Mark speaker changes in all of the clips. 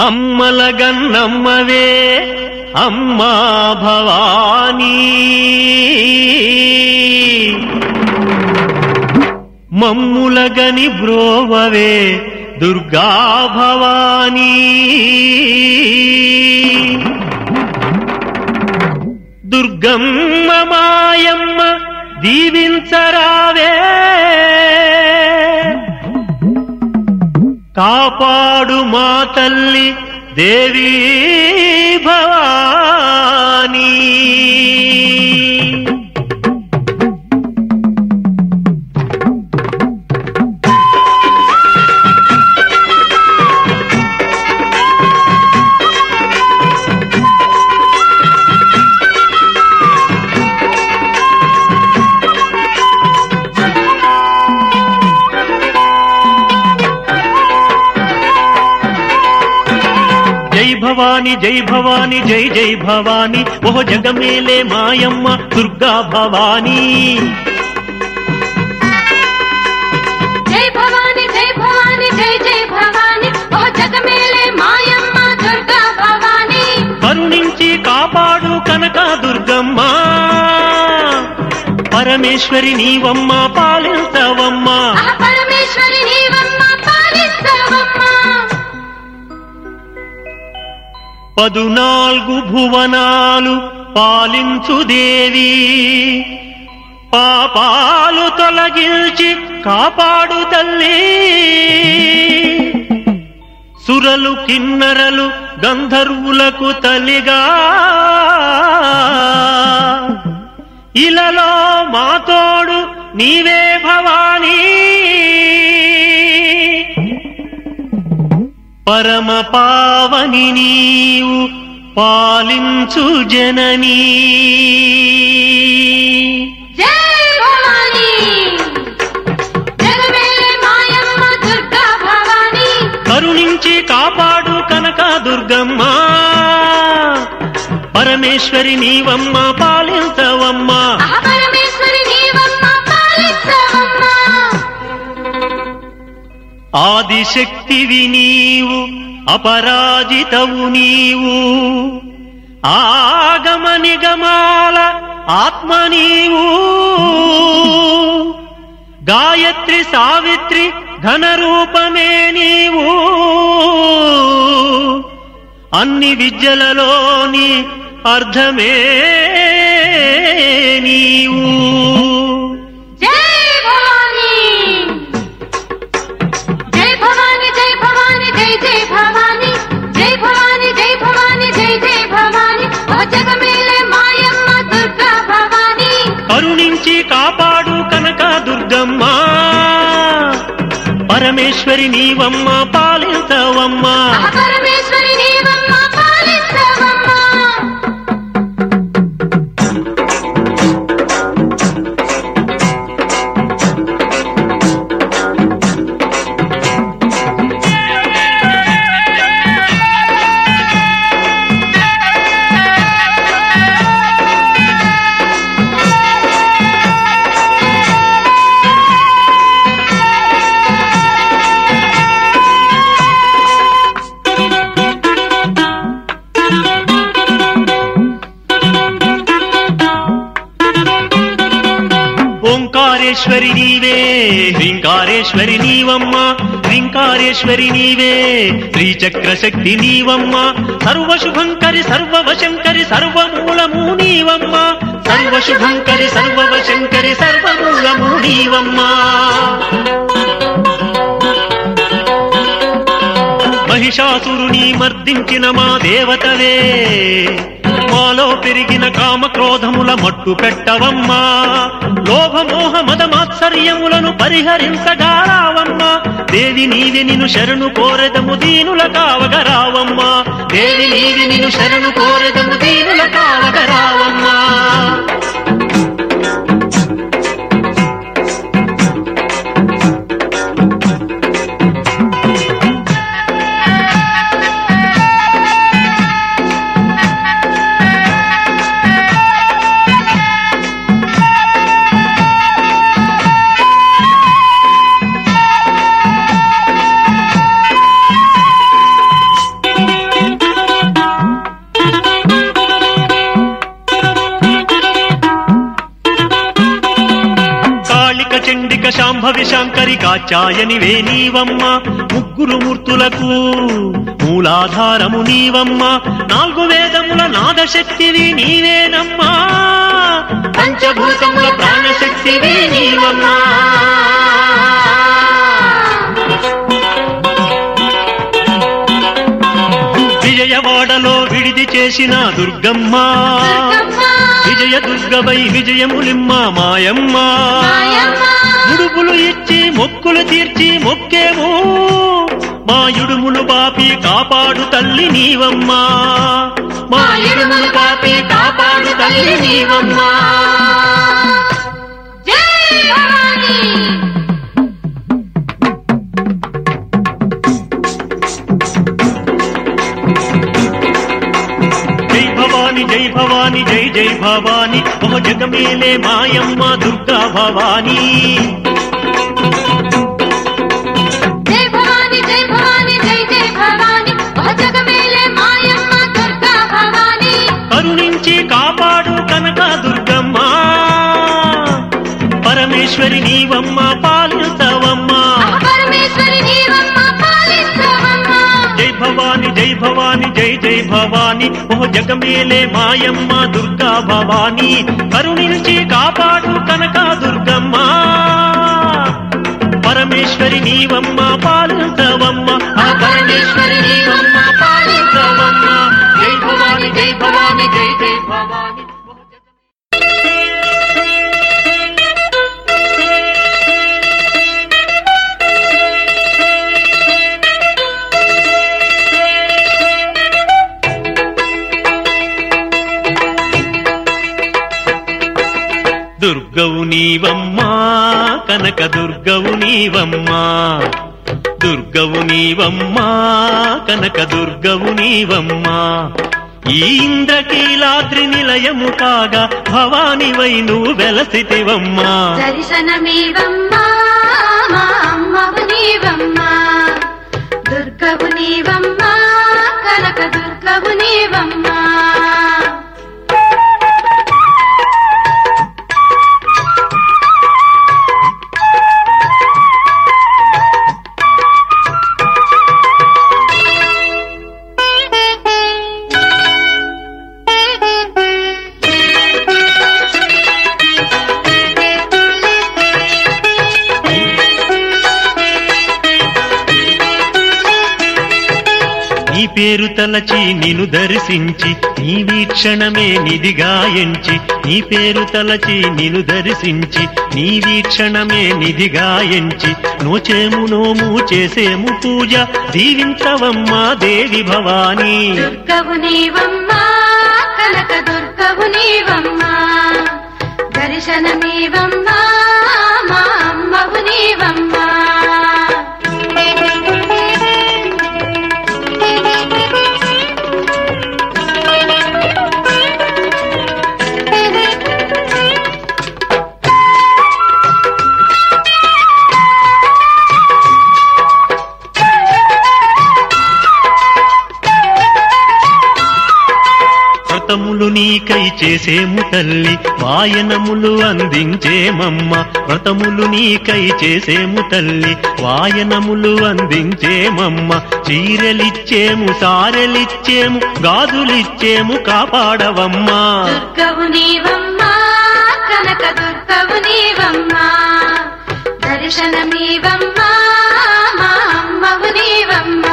Speaker 1: అమ్మలగన్నమ్మవే అమ్మా భవానీ. మమ్ములగని బ్రోవవే దుర్గా భవానీ. దుర్గమ్మ మాయమ్మ దీవించరావే. కాపాడు మా తల్లి దేవీ భవానీ. భవాని జై భవాని జై జై భవాని ఓ జగమేలే మాయమ్మ దుర్గా భవానీ. కరుణించి కాపాడు కనక దుర్గమ్మ. పరమేశ్వరి నీవమ్మ పాలించవమ్మా.
Speaker 2: పరమేశ్వరి
Speaker 1: పదునాల్గు భువనాలు పాలించు దేవి. పాపాలు తొలగించి కాపాడు తల్లి. సురలు కిన్నరలు గంధర్వులకు తల్లిగా. ఇలలో మాతోడు నీవే భవానీ. పరమ పావని నీవు పాలించు జననీ. కరుణించి కాపాడు కనక దుర్గమ్మ. పరమేశ్వరి నీవమ్మ పాలించవమ్మా. ఆదిశక్తివి నీవు అపరాజితవు నీవు. ఆగమ నిగమాల ఆత్మ నీవు. గాయత్రి సావిత్రి ఘనరూపమే నీవు. అన్ని విద్యలలోని అర్థమే నీవు. పరమేశ్వరి నీవమ్మ పాలించవమ్మా. హ్రీంకారేశ్వరి నీవమ్మ హ్రీంకారేశ్వరి నీవే. శ్రీచక్ర శక్తి నీవమ్మ సర్వశుభంకరి సర్వవశంకరి సర్వమూలము నీవమ్మ. సర్వశుభంకరి సర్వవశంకరి సర్వమూలము నీవమ్మ. మహిషాసురుని మర్దించిన మా దేవతవే మాలో పెరిగిన కామ క్రోధముల మట్టు పెట్టవమ్మా. లోభమోహ మద మాత్సర్యములను పరిహరించగారావమ్మా దేవి నీవి నిను శరణు కోరెదము దీనుల కావగరావమ్మా దేవి నీవి నిను శరణు కోరెదము దీనుల కావగరావమ్మా శాంభవి శంకరి కాచాయని వేనీవమ్మ ముగ్గురు మూర్తులకు మూలాధారము నీవమ్మ. నాలుగు వేదముల నాదశక్తివి నీవేనమ్మా. పంచభూతముల ప్రాణశక్తివి నీవమ్మా. విజయవాడలో విడిది చేసిన దుర్గమ్మ. విజయ దుర్గవై విజయములిమ్మ మాయమ్మ. ముడుపులు ఇచ్చి మొక్కులు తీర్చి మొక్కేమో. మా ఇడుములు పాపి కాపాడు తల్లి నీవమ్మా. మా ఇడుములు పాపి కాపాడు తల్లి నీవమ్మా.
Speaker 2: భవాని
Speaker 1: జై జై భవాని ఓ జగమేలే మాయమ్మ దుర్గా భవాని. కరుణించి కాపాడు కనక దుర్గమ్మ. పరమేశ్వరి నీవమ్మ పాలిస్తవమ్మా భవాని జై జై భవాని. ఓ జగమేలే మాయమ్మ దుర్గా భవాని. కరుణించి కాపాడు కనక దుర్గమ్మ. పరమేశ్వరి నీవమ్మ పాలించవమ్మ ఆ పరమేశ్వరి నీవమ్మా కనక దుర్గవు నీవమ్మా. దుర్గవు నీవమ్మా కనక దుర్గవు నీవమ్మా. ఈ ఇంద్రకీలాద్రి నిలయము కాగా భవానివై నువ్వు వెలసితివమ్మా.
Speaker 2: దర్శనమీవమ్మ దుర్గవు నీవమ్మా కనక దుర్గవు నీవమ్మా.
Speaker 1: నీ పేరు తలచి నిన్ను దర్శించి నీ వీక్షణమే నిధిగా ఎంచి నీ పేరు తలచి నిన్ను దర్శించి నీ వీక్షణమే నిధిగా ఎంచి. నోచేము నోము చేసేము పూజ దీవించవమ్మా దేవి భవానీ.
Speaker 2: దుర్గవు నీవమ్మ కనక దుర్గవు నీవమ్మ దర్శనమీవమ్మ మా అమ్మవు నీవమ్మా.
Speaker 1: నీకై చేసేము తల్లి వాయనములు అందించేమమ్మ. వ్రతములు నీకై చేసేము తల్లి వాయనములు అందించేమమ్మ. చీరలిచ్చేము సారెలిచ్చేము గాజులిచ్చేము కాపాడవమ్మా.
Speaker 2: దుర్గవు కనక దుర్గవు మా అమ్మవు నీవమ్మా.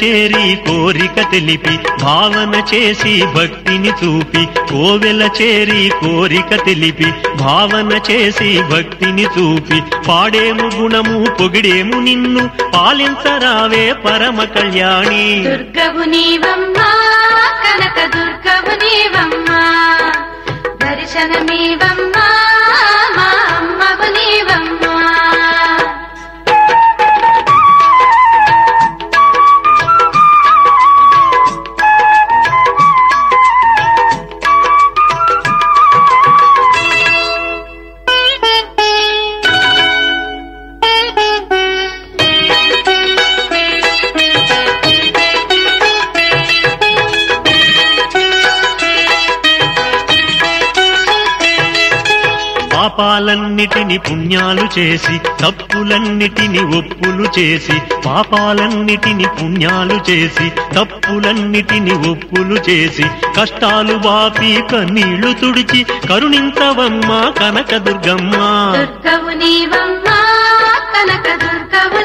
Speaker 1: చేరి కోరిక తెలిపి భావన చేసి భక్తిని చూపి కోవెల చేరి కోరిక తెలిపి భావన చేసి భక్తిని చూపి పాడేము గుణము పొగిడేము నిన్ను పాలించరావే పరమ కళ్యాణి.
Speaker 2: దుర్గవు నీవమ్మా కనక దుర్గవు నీవమ్మా దర్శనమీవమ్మా
Speaker 1: పాపాలన్నిటిని పుణ్యాలు చేసి తప్పులన్నిటిని ఒప్పులు చేసి పాపాలన్నిటిని పుణ్యాలు చేసి తప్పులన్నిటిని ఒప్పులు చేసి కష్టాలు బాపి కన్నీళ్ళు తుడిచి కరుణించవమ్మా కనకదుర్గమ్మ.
Speaker 2: దుర్గవు కనక దుర్గవు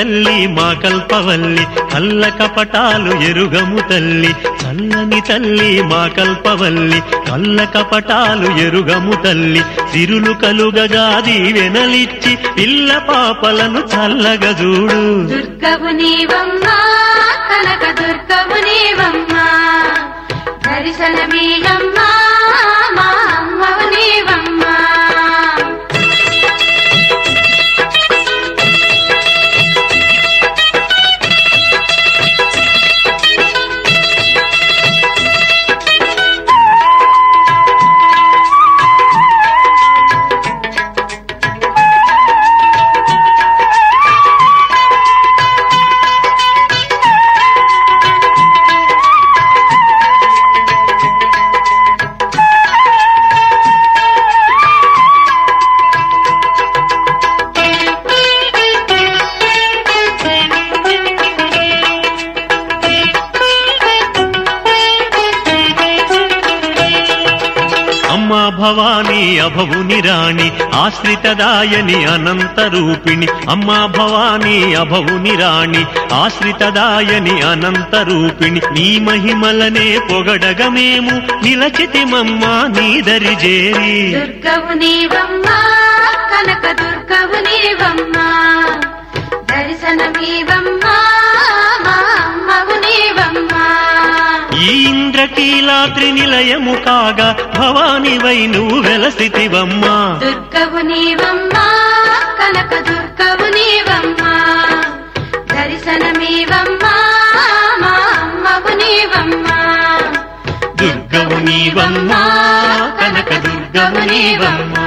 Speaker 1: తల్లి మా కల్పవల్లి కల్ల కపటాలు ఎరుగము తల్లి. చల్లని తల్లి మా కల్పవల్లి కల్ల కపటాలు ఎరుగము తల్లి. సిరులు కలుగగా దీవెనలిచ్చి పిల్ల పాపలను చల్లగా చూడు.
Speaker 2: దుర్గవు నీవమ్మా
Speaker 1: ఆశ్రితదాయని అనంత రూపిణి అమ్మా భవానీ అభవుని రాణి. ఆశ్రితదాయని అనంత రూపిణి నీ మహిమలనే పొగడగమేము నిలచితిమమ్మా నీ దరి చేరి
Speaker 2: దుర్గవు నీవమ్మా కనక దుర్గవు నీవమ్మా దర్శనమీవమ్మా మా అమ్మవు నీవమ్మా
Speaker 1: ఈ ఇంద్రకీలాద్రి నిలయము కాగా భవానివై నువ్వు వెలసితివమ్మా.
Speaker 2: దుర్గవు నీవమ్మా కనక దుర్గవు నీవమ్మా. దర్శనమీవమ్మా మా అమ్మవు నీవమ్మా.
Speaker 1: దుర్గవు నీవమ్మా కనక దుర్గవు నీవమ్మా.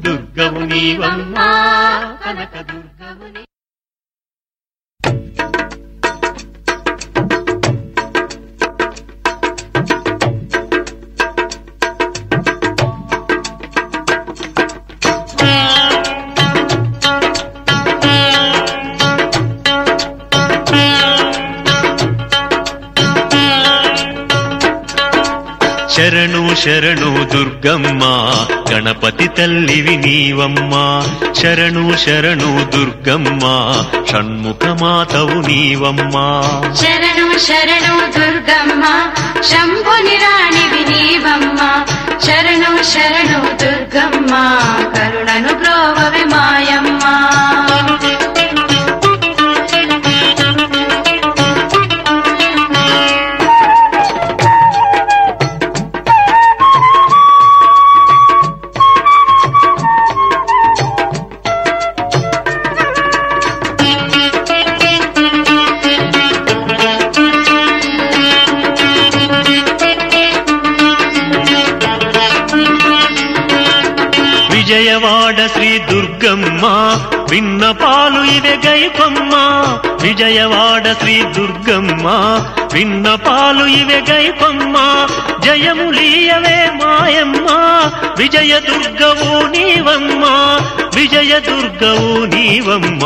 Speaker 1: దుర్గవు నీవమ్మా కనక దుర్గవు శరణు శరణు దుర్గమ్మ. గణపతి తల్లివి నీవమ్మా. శరణు శరణు దుర్గమ్మ. షణ్ముఖ మాతవు నీవమ్మా.
Speaker 2: శరణు శరణు దుర్గమ్మ. శంభుని రాణివి నీవమ్మ. శరణు శరణు దుర్గమ్మ. కరుణను బ్రోవవి మాయమ్మ
Speaker 1: విజయవాడ శ్రీ దుర్గ విన్నపాలు ఇవే గైపమ్మ. విజయవాడ శ్రీ దుర్గమ్మ. విన్నపాలు ఇవే గైపమ్మ. జయములీయవే మాయమ్మ. విజయ దుర్గవు నీవమ్మ. విజయ దుర్గవు నీవమ్మ.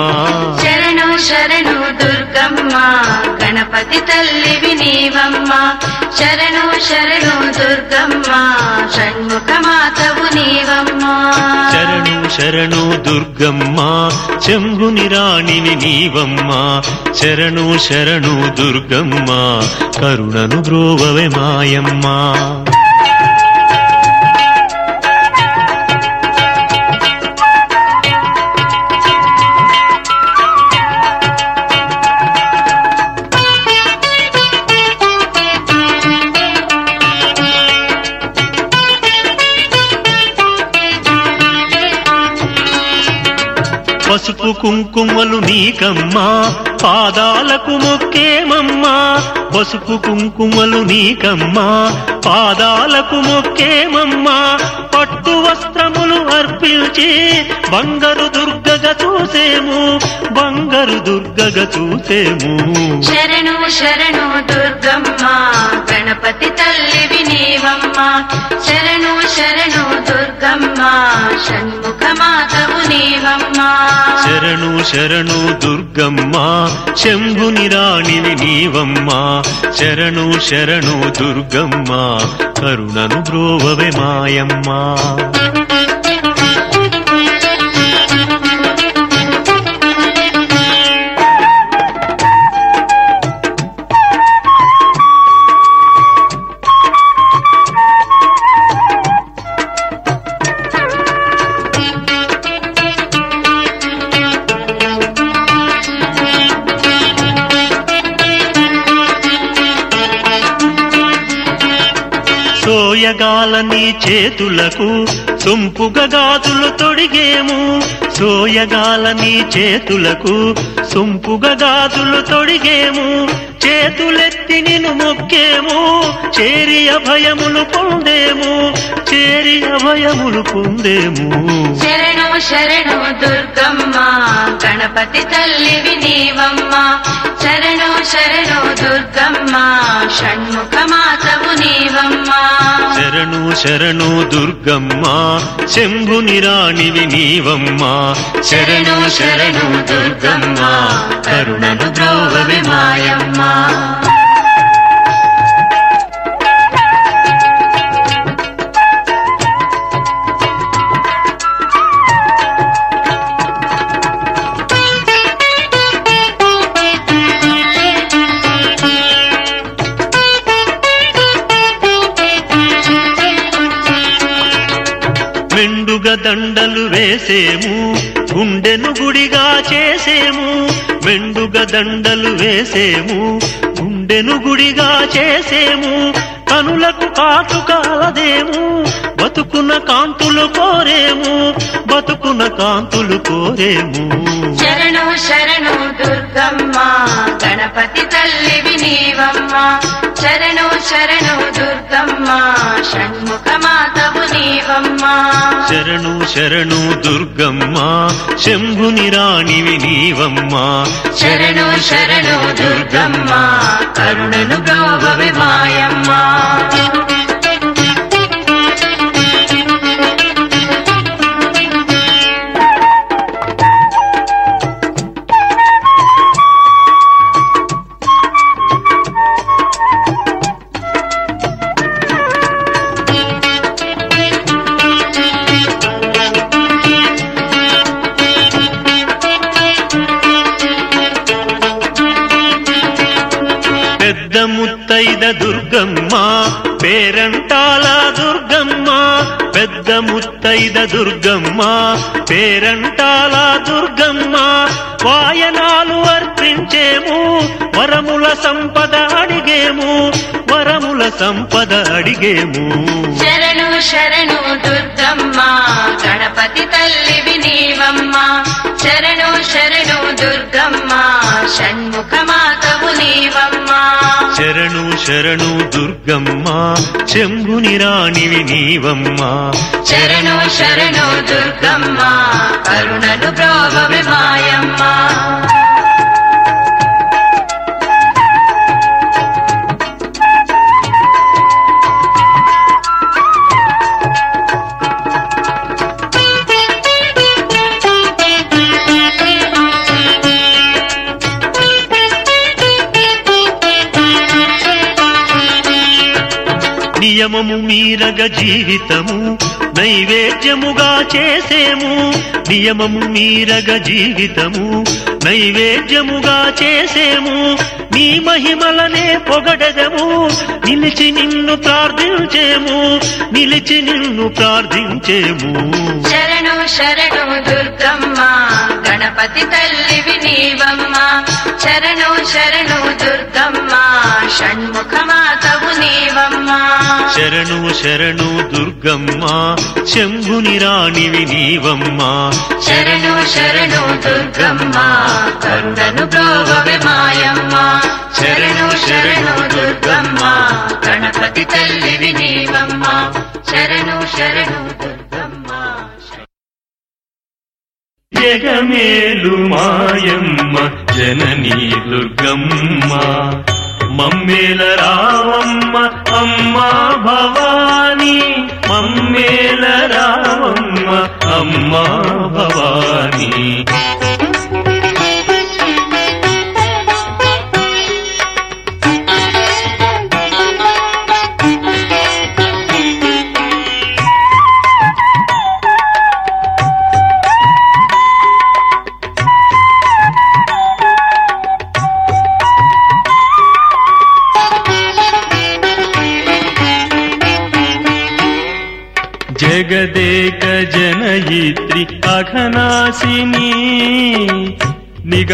Speaker 2: శరణు శరణు దుర్గమ్మ. గణపతి తల్లివి నీవమ్మ. శరణు శరణు దుర్గమ్మ. షణ్ముఖ మాతవు నీవమ్మ.
Speaker 1: శరణు శరణు దుర్గమ్మ. చెంగుని రాణిని నీవమ్మా. శరణు శరణు దుర్గమ్మ. కరుణను బ్రోవవే మాయమ్మా. పసుపు కుంకుమలు నీకమ్మా. పాదాలకు మొక్కేమమ్మా? పసుపు కుంకుమలు నీకమ్మా. పాదాలకు మొక్కేమమ్మా? పట్టు వస్త్రములు అర్పించి బంగారు దుర్గగా చూసేము. బంగారు దుర్గగా చూసేము.
Speaker 2: శరణు శరణు దుర్గమ్మ గణపతి తల్లివి నీవమ్మ. శరణు శరణు దుర్గమ్మ షణ్ముఖ మాతవు నీవమ్మ.
Speaker 1: శరణు శరణు దుర్గమ్మ శంభుని రాణివి నీవమ్మా. శరణు శరణు దుర్గమ్మ. కరుణను బ్రోవవే మాయమ్మా. సోయగాల నీ చేతులకు సొంపుగా గాజులు తొడిగేము. సోయగాల నీ చేతులకు సొంపుగా గాజులు తొడిగేము. చేతులెత్తి నిన్ను మొక్కేము చేరి అభయములు పొందేము చేరి అభయములు పొందేము.
Speaker 2: శరణు శరణు దుర్గమ్మ గణపతి తల్లివి నీవమ్మ శరణు శరణు దుర్గమ్మ షణ్ముఖ మాతవు నీవమ్మ.
Speaker 1: శరణు శరణు దుర్గమ్మ శంభుని రాణివి నీవమ్మ శరణు శరణు దుర్గమ్మ కరుణను ద్రోవవి మాయమ్మ. దండలు వేసేము గుండెను గుడిగా చేసేము మెండుగా దండలు వేసేము గుండెను గుడిగా చేసేము కనులకు కాటుకాలదేము బతుకున కాంతులు కోరేము బతుకున కాంతులు కోరేము.
Speaker 2: శరణు శరణు దుర్గమ్మ గణపతి తల్లివి నీవమ్మ. శరణు శరణు దుర్గమ్మ షణ్ముఖ మాతవు నీవమ్మ.
Speaker 1: శరణు శరణు దుర్గమ్మ శంభుని రాణివి నీవమ్మ.
Speaker 2: శరణు శరణు దుర్గమ్మ కరుణను బ్రోవవి మాయమ్మ.
Speaker 1: ముత్తైద దుర్గమ్మ పేరంటాల దుర్గమ్మ పెద్ద ముత్తైద దుర్గమ్మ పేరంటాల దుర్గమ్మ. వాయనాలు అర్పించేము వరముల సంపద అడిగేము వరముల సంపద అడిగేము.
Speaker 2: శరణు శరణు దుర్గమ్మ గణపతి తల్లి వినీవమ్మ శరణు శరణు దుర్గమ్మ షణ్ముఖ మాతవు నీవమ్మ.
Speaker 1: శరణు శరణు దుర్గమ్మ చెంబుని రాణివి నీవమ్మ.
Speaker 2: శరణు శరణు దుర్గమ్మ కరుణను బ్రోవవి మాయమ్మ.
Speaker 1: నియమము మీరగ జీవితము నైవేద్యముగా చేసేము. నియమము మీరగ జీవితము నైవేద్యముగా చేసేము. నీ మహిమలనే పొగడదము నిలిచి నిన్ను ప్రార్థించేము నిలిచి నిన్ను ప్రార్థించేము.
Speaker 2: శరణు శరణు దుర్గమ్మ. గణపతి తల్లివి నీవమ్మ శరణు శరణు దుర్గమ్మ. షణ్ముఖమాతవు నీవమ్మ.
Speaker 1: శరణు శరణు దుర్గమ్మ. శంభుని రాణివి నీవమ్మ
Speaker 2: శరణు శరణు దుర్గమ్మ. కరుణను బ్రోవవి మాయమ్మ. శరణు శరణు దుర్గమ్మ. గణపతి తల్లివి నీవమ్మ శరణు శరణు దుర్గమ్మ
Speaker 1: జగమేలు మాయమ్మ జననీ దుర్గమ్మ మమ్మేల రావమ్మ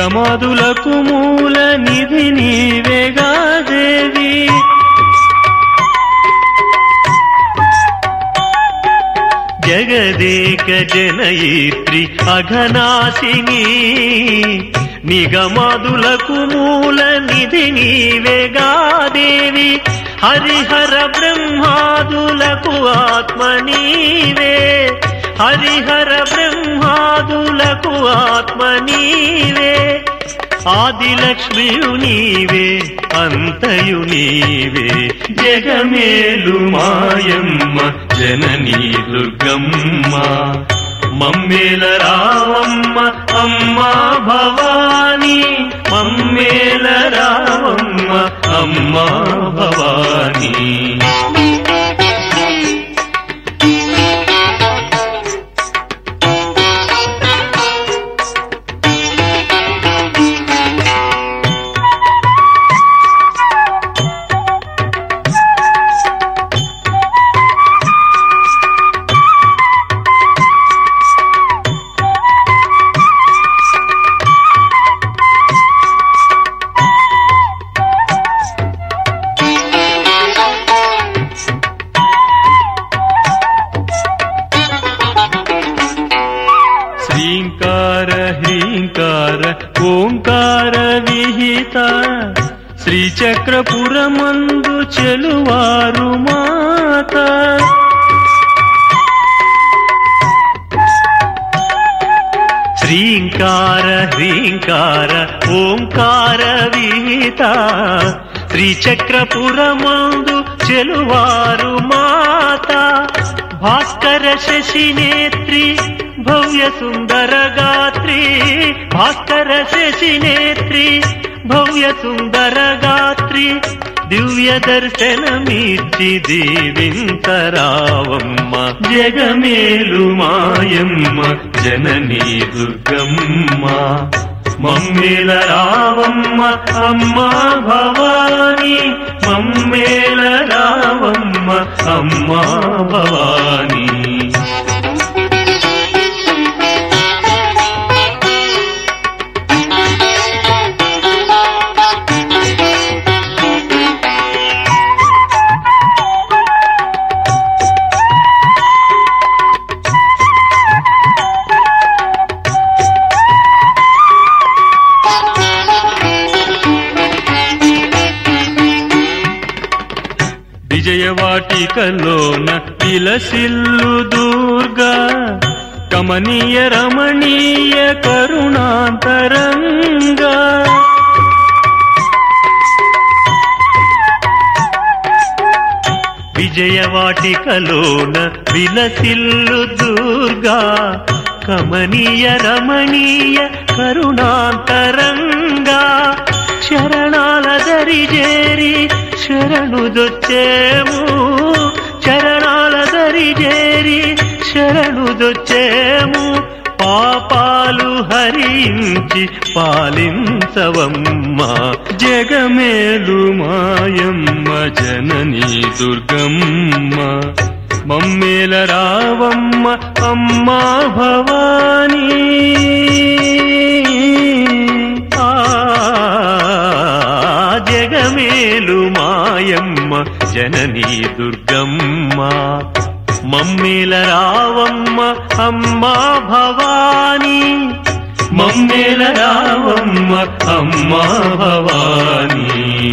Speaker 1: ప్రమాదులకు మూల నిధి నీవేగా దేవి. జగదేక జనయిత్రి అఘనాశిని. నిగమాదులకు మూల నిధి నీవేగా దేవి. హరిహర బ్రహ్మాదులకు ఆత్మ నీవే. హరిహర బ్రహ్మాదులకు ఆత్మ నీవే ఆదిలక్ష్మియు నీవే అంతయు నీవే. జగమేలు మాయమ్మ జననీ దుర్గమ్మ. మమ్మేల రావమ్మ అమ్మా భవాని. మమ్మేల రావమ్మ అమ్మా భవానీ. భాస్కర శశినేత్రి భవ్య సుందర గాత్రి. భాస్కర శశినేత్రి భవ్య సుందర గాత్రి. దివ్య దర్శనమిచ్చి దీవింతరావమ్మ. జగమేలు మాయమ్మ జననీ దుర్గమ్మ. మమ్మేల రావమ్మ అమ్మా భవాని. మమ్మేల రావమ్మ అమ్మా భవానీ.
Speaker 3: విజయవాటికలోన విలసిల్లు దుర్గా. కమనీయ రమణీయ కరుణాంతరంగా.
Speaker 1: విజయవాటికలోన విలసిల్లు దుర్గా. కమనీయ రమణీయ కరుణాంతరంగా. శరణాల దరిజేరి శరణుదొచ్చేము చరణాల దరిజేరి శరణుదొచ్చేము పాపాలు హరించి పాలించవమ్మ.
Speaker 3: జగమేలు మాయమ్మ జననీ దుర్గమ్మ. మమ్మేల రావమ్మ అమ్మా భవానీ.
Speaker 1: ఆ జగమేలు జననీ దుర్గమ్మ మమ్మేల రావమ్మ అమ్మా భవానీ.
Speaker 3: మమ్మేల రావమ్మ అమ్మా భవానీ.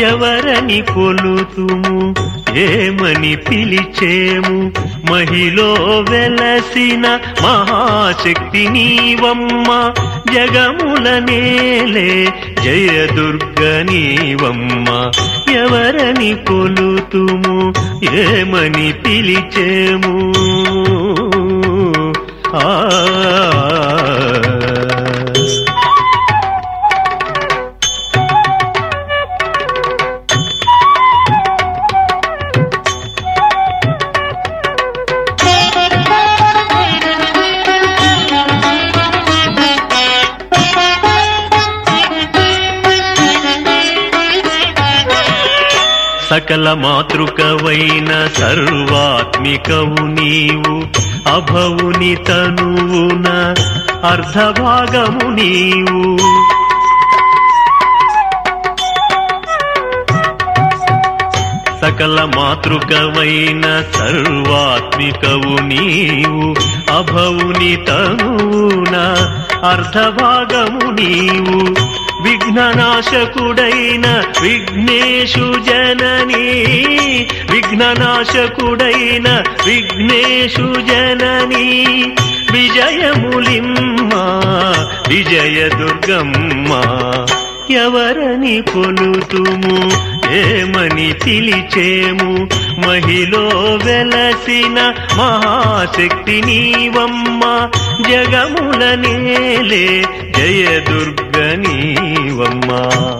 Speaker 1: ఎవరని కొలుతుము? ఏమని పిలిచేము? మహిలో వెలసిన మహాశక్తి నీవమ్మ. జగముల నేలే జయదుర్గ నీవమ్మ. ఎవరని కొలుతుము? ఏమని పిలిచేము? ఆ సకల మాతృకవైన సర్వాత్మికవు నీవు అభవుని తనువున అర్ధభాగము నీవు. సకల మాతృకవైన సర్వాత్మికవు నీవు అభవుని తనువున అర్ధభాగము నీవు. విఘ్ననాశకుడైన విఘ్నేషు జననీ విఘ్ననాశకుడైన విఘ్నేషు జననీ. విజయములిమ్మ విజయ దుర్గమ్మ ఎవరని కొలుతుము? ఏమని పిలిచేము. మహిలో వెలసిన మహాశక్తి నీవమ్మ. జగముల నేలే జయ దుర్గ నీవమ్మా.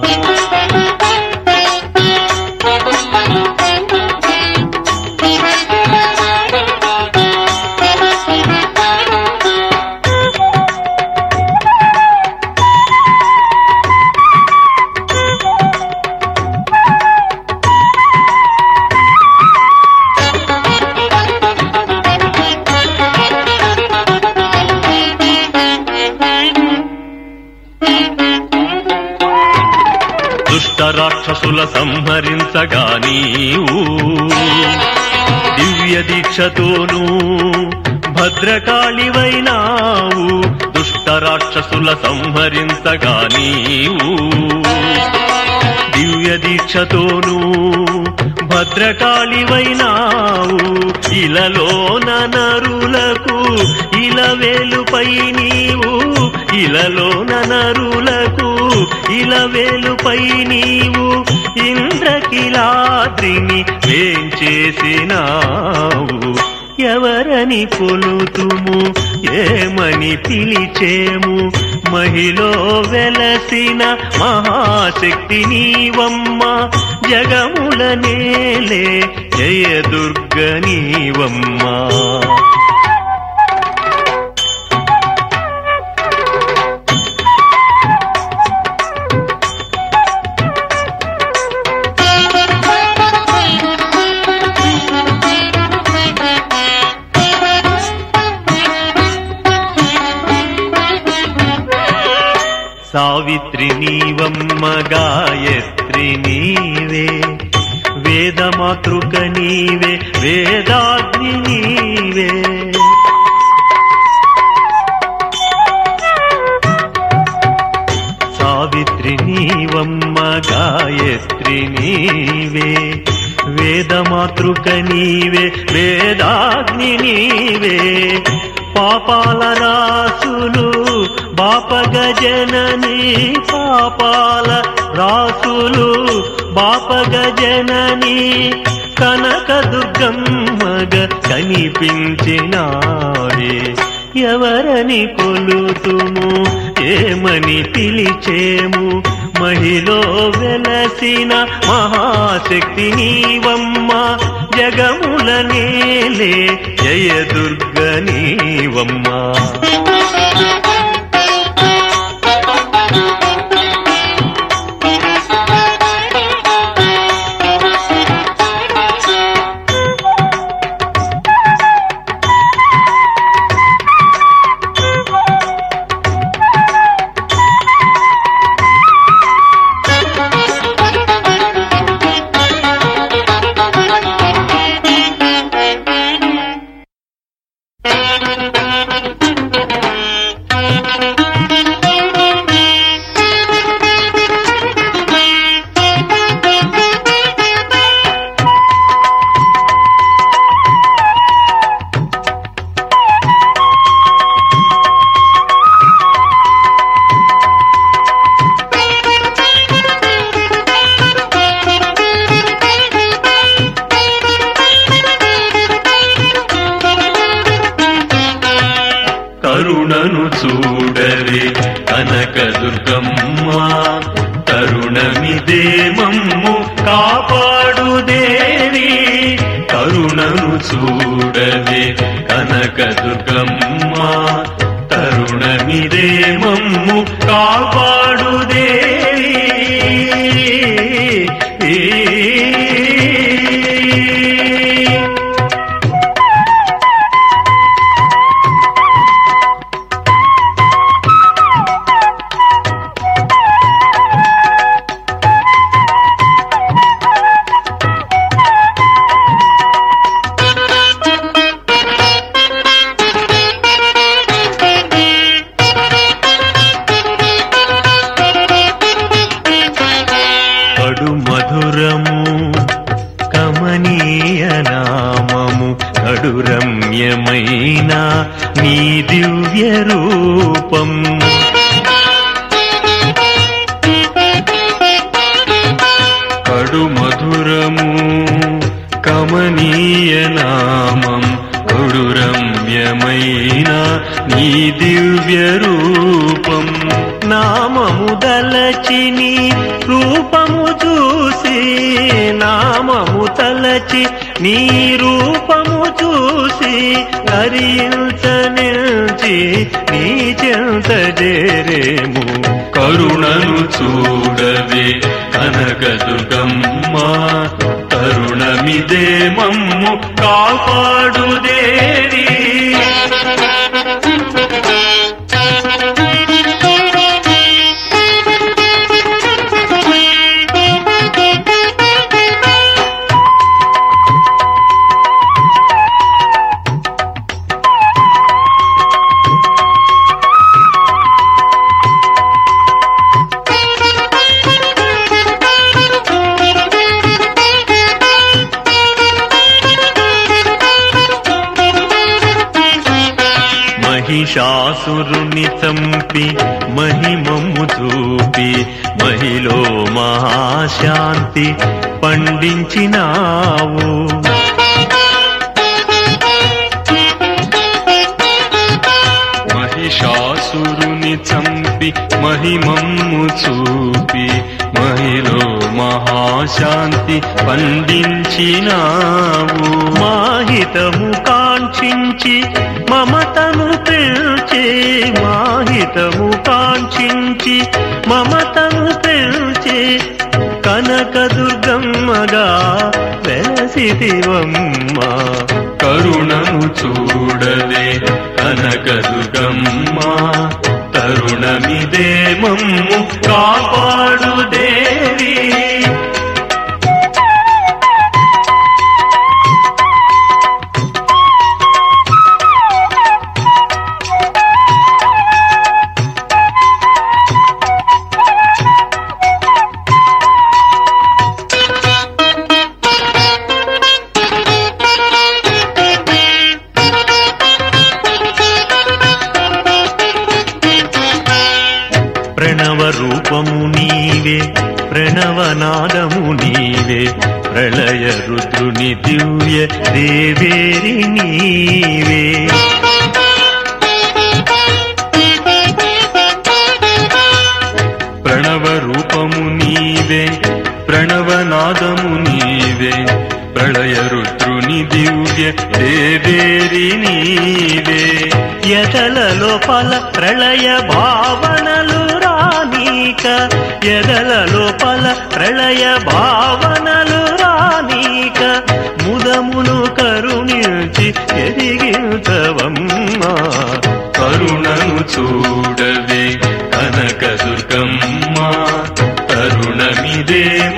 Speaker 1: రాక్షసుల సంహరించగా నీవు. దివ్య దీక్షతోనూ భద్రకాళివైనావు. దుష్ట రాక్షసుల సంహరించగా నీవు. దివ్య దీక్షతోనూ భద్రకాళివైనావు. ఇలలోన నరులకు ఇలవేలుపై నీవు. ఇలలోన నరులకు ఇలవేలుపై నీవు ఇంద్రకిలాద్రిని వేంచేసినావు. ఎవరని కొలుతుము? ఏమని పిలిచేము? మహిలో వెలసిన మహాశక్తి నీవమ్మ జగముల నేలే జయ దుర్గ నీవమ్మా. సావిత్రి నీవమ్మ గాయత్రి నీవే. వేదమాతృక నీవే వేదాగ్ని నీవే. సావిత్రి నీవమ్మ గాయత్రి నీవే. వేదమాతృక నీవే వేదాగ్ని నీవే. పాపాల రాసులు బాపగ జనని పాపాల రాసులు బాపగ జనని కనక దుర్గమ్మగ కనిపించినావే ఎవరని కొలుతుము ఏమని పిలిచేము? మహిలో వెలసిన మహాశక్తి నీవమ్మ జగముల నేలే జయ దుర్గ నీవమ్మ. కరుణను చూడరే కనక దుర్గమ్మ తరుణమిదే మమ్ము కాపాడు దేవి కరుణను చూడవే నీ దివ్య రూపం నామము దలచిని రూపము చూసి నామము తలచి నీ రూపము చూసి హరించనిల్చి నీ చెంత చేరేము కరుణను చూడవే కనకదుగమ్మా దుర్గమ్మ తరుణమిదే మమ్ము కాపాడుదేవి. మహిషాసురుని చంపి మహిమము చూపి మహిలో మహాశాంతి పండించినావు. మహిషాసురుని చంపి మహిమమ్ము చూపి మహాశాంతి పండించినావు మాహితము కాంక్షించి మమతను పెంచి మాహితము కాంక్షించి మమతను పెంచి కనకదుర్గమ్మగా వెలసిదివమ్మ కరుణను చూడలే కనకదుర్గమ్మ.
Speaker 3: తరుణమిదే మమ్ము కాపాడు
Speaker 1: ప్రళయ రుద్రుని దివ్య దేవేరి నీవే. ఎదల లోపల ప్రళయ భావనలు రానీక. ఎదల లోపల ప్రళయ భావనలు రానీక. ముదమును కరుణించి ఎదిగించవమ్మా.
Speaker 3: కరుణను చూడవే కనక దుర్గమ్మ తరుణమిదే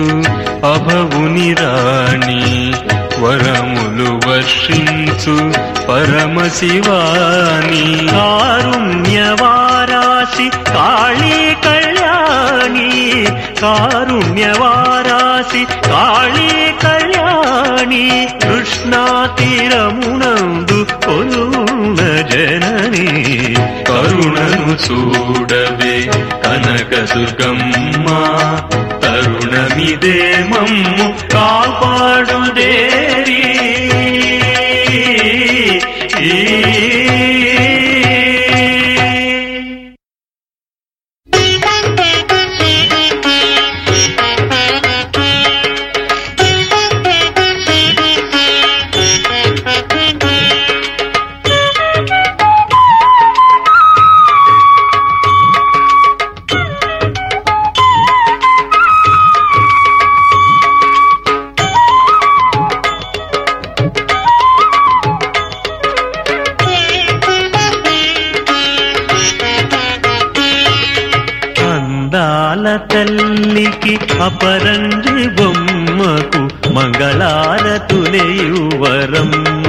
Speaker 1: వర్షించు
Speaker 3: అభవుని రాణి వరములు వర్షించు పరమశివాని
Speaker 1: కారుణ్యవారాశి కాళీ కళ్యాణి. కారుణ్యవారాశి కాళీ కళ్యాణి. కృష్ణాతీరమునందు కొలున జనని
Speaker 3: కరుణను చూడవే కనక దుర్గమ్మా తరుణమిదే మమ్ము.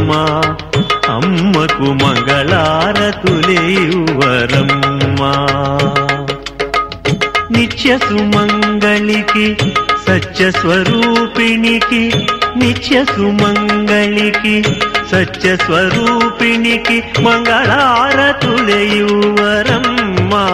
Speaker 1: మంగళారతులేయువరమ్మా అమ్మకు మంగళారతులేయు మంగళారతులేయువరమ్మా నిత్య సుమంగళికి సత్య స్వరూపిణికి నిత్య సుమంగళికి సత్య స్వరూపిణికి
Speaker 2: మంగళారతులేయు వరమ్మా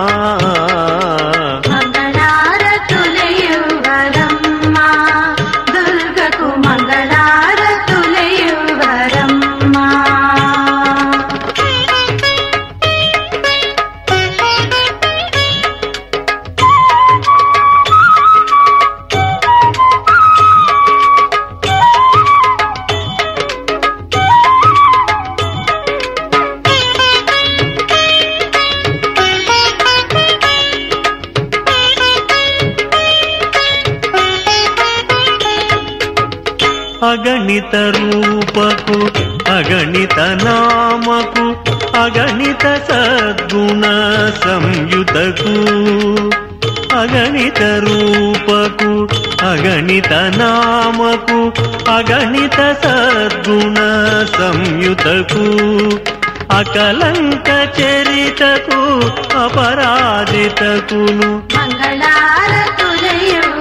Speaker 1: అగణిత రూపకు అగణిత నామకు అగణిత సద్గుణ సంయుతకు. అగణిత రూపకు అగణిత నామకు అగణిత సద్గుణ సంయుతకు. అకలంక చరితకు అపరాజితకును.
Speaker 2: మంగళారతులయువరమ్మా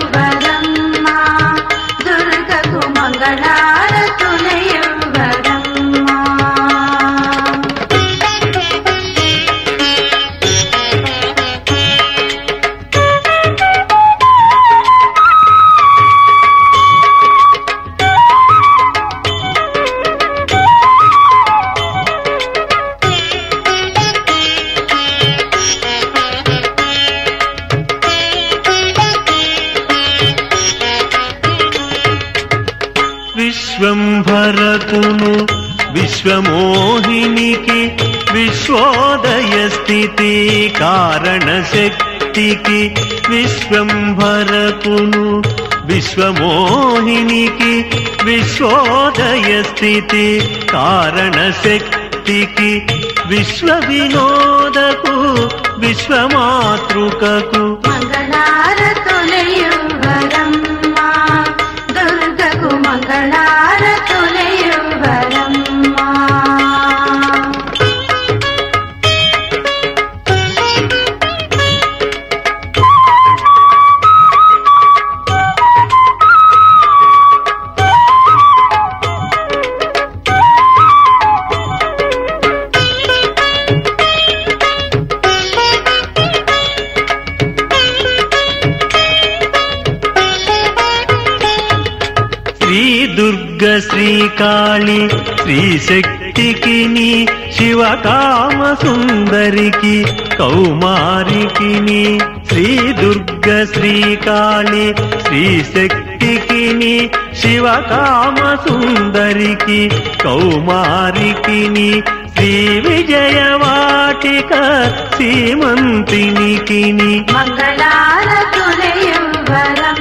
Speaker 1: విశ్వమోహినికి విశ్వోదయ స్థితి కారణ శక్తికి విశ్వంభరకును విశ్వమోహినికి విశ్వోదయ స్థితి కారణ శక్తికి విశ్వ వినోదకు విశ్వమాతృకకు. సుందరికి కౌమారికి శ్రీ దుర్గ శ్రీకాళి శ్రీ శక్తికి శివకామ సుందరికి కౌమారికి శ్రీ విజయవాటిక సీమంతినికి
Speaker 2: మంగళారతులయం
Speaker 4: వరం